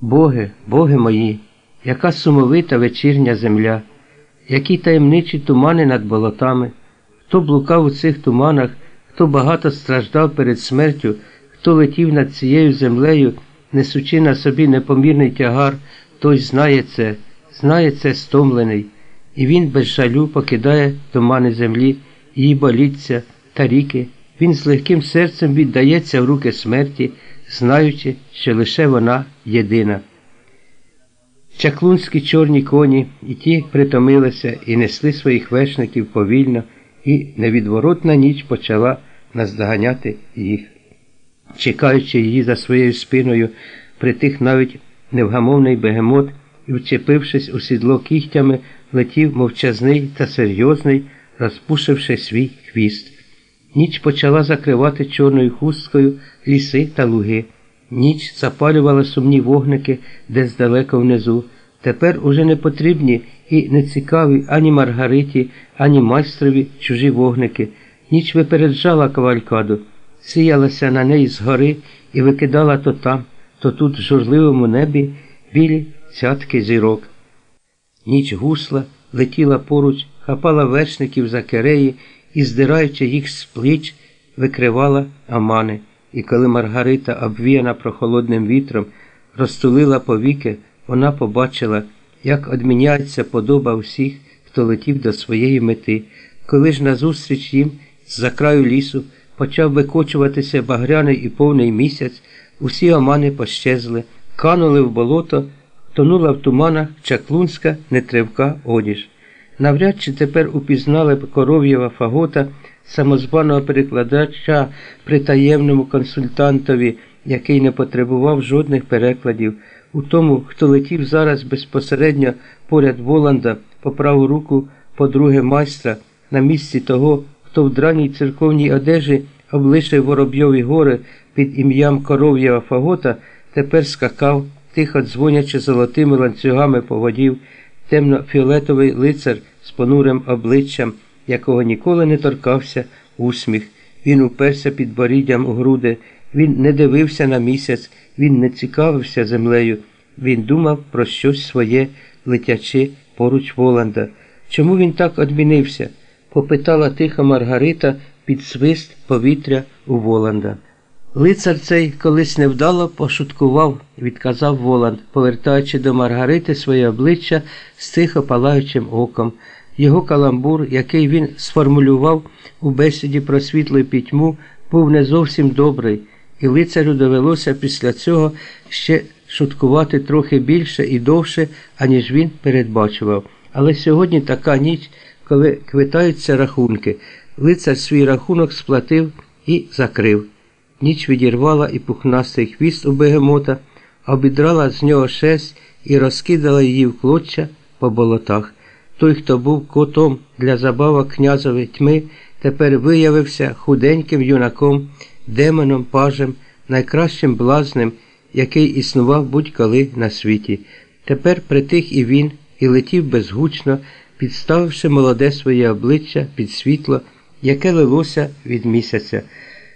Боги, боги мої, яка сумовита вечірня земля, які таємничі тумани над болотами, хто блукав у цих туманах, хто багато страждав перед смертю, хто летів над цією землею, несучи на собі непомірний тягар, той знає це, знає це стомлений, і він без жалю покидає тумани землі, її боліться та ріки. Він з легким серцем віддається в руки смерті, знаючи, що лише вона єдина. Чаклунські чорні коні і ті притомилися і несли своїх вершників повільно, і невідворотна ніч почала наздоганяти їх. Чекаючи її за своєю спиною, притих навіть невгамовний бегемот і, вчепившись у сідло кігтями, летів мовчазний та серйозний, розпушивши свій хвіст. Ніч почала закривати чорною хусткою ліси та луги. Ніч запалювала сумні вогники десь далеко внизу. Тепер уже не потрібні і не цікаві ані Маргариті, ані майстрові чужі вогники. Ніч випереджала кавалькаду, сіялася на неї згори і викидала то там, то тут в журливому небі білі цятки зірок. Ніч гусла, летіла поруч, хапала вершників за кереї і, здираючи їх з пліч, викривала амани. І коли Маргарита, обвіяна прохолодним вітром, розтулила повіки, вона побачила, як одміняється подоба всіх, хто летів до своєї мети. Коли ж назустріч їм з-за краю лісу почав викочуватися багряний і повний місяць, усі омани пощезли, канули в болото, тонула в туманах чаклунська нетривка одіж. Навряд чи тепер упізнали б коров'єва фагота самозваного перекладача при таємному консультантові, який не потребував жодних перекладів. У тому, хто летів зараз безпосередньо поряд Воланда по праву руку подруги майстра, на місці того, хто в драній церковній одежі облишив Воробйові гори під ім'ям коров'єва фагота, тепер скакав, тихо дзвонячи золотими ланцюгами поводів, темно-фіолетовий лицар з понурим обличчям, якого ніколи не торкався усміх. Він уперся під боріддям у груди, він не дивився на місяць, він не цікавився землею, він думав про щось своє, летячи поруч Воланда. Чому він так одмінився? попитала тихо Маргарита під свист повітря у Воланда. Лицар цей колись невдало пошуткував, відказав Воланд, повертаючи до Маргарити своє обличчя з тихо палаючим оком. Його каламбур, який він сформулював у бесіді про світлу пітьму, був не зовсім добрий, і лицарю довелося після цього ще шуткувати трохи більше і довше, аніж він передбачував. Але сьогодні така ніч, коли квитаються рахунки, лицар свій рахунок сплатив і закрив. Ніч відірвала і пухнастий хвіст у бегемота, обідрала з нього шерсть і розкидала її в клоччя по болотах. Той, хто був котом для забавок князової тьми, тепер виявився худеньким юнаком, демоном, пажем, найкращим блазнем, який існував будь-коли на світі. Тепер притих і він, і летів безгучно, підставивши молоде своє обличчя під світло, яке лилося від місяця.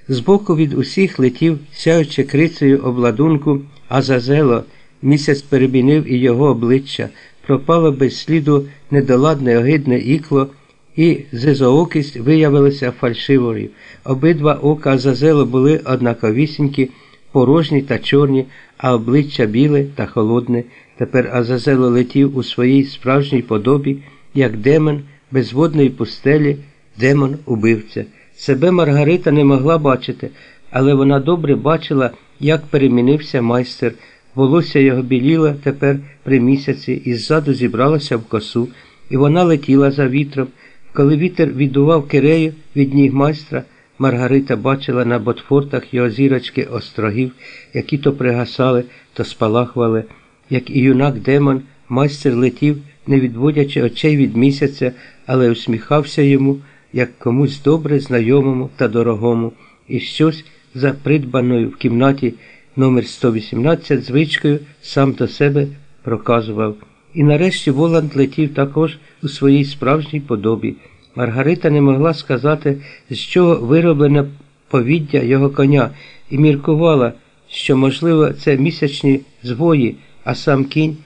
Збоку від усіх летів, сяючи крицею обладунку, Азазело, місяць перебінив і його обличчя, пропало без сліду недоладне огидне ікло, і зизоокість виявилася фальшивою. Обидва ока Азазело були однаковісінькі, порожні та чорні, а обличчя біле та холодне. Тепер Азазело летів у своїй справжній подобі, як демон безводної пустелі, демон убивця. Себе Маргарита не могла бачити, але вона добре бачила, як перемінився майстер. Волосся його біліло тепер при місяці і ззаду зібралося в косу, і вона летіла за вітром. Коли вітер віддував кирею від ніг майстра, Маргарита бачила на ботфортах його зірочки острогів, які то пригасали, то спалахували. Як і юнак демон, майстер летів, не відводячи очей від місяця, але усміхався йому як комусь добре знайомому та дорогому, і щось за придбаною в кімнаті номер 118 звичкою сам до себе проказував. І нарешті Воланд летів також у своїй справжній подобі. Маргарита не могла сказати, з чого вироблене повіддя його коня, і міркувала, що, можливо, це місячні звої, а сам кінь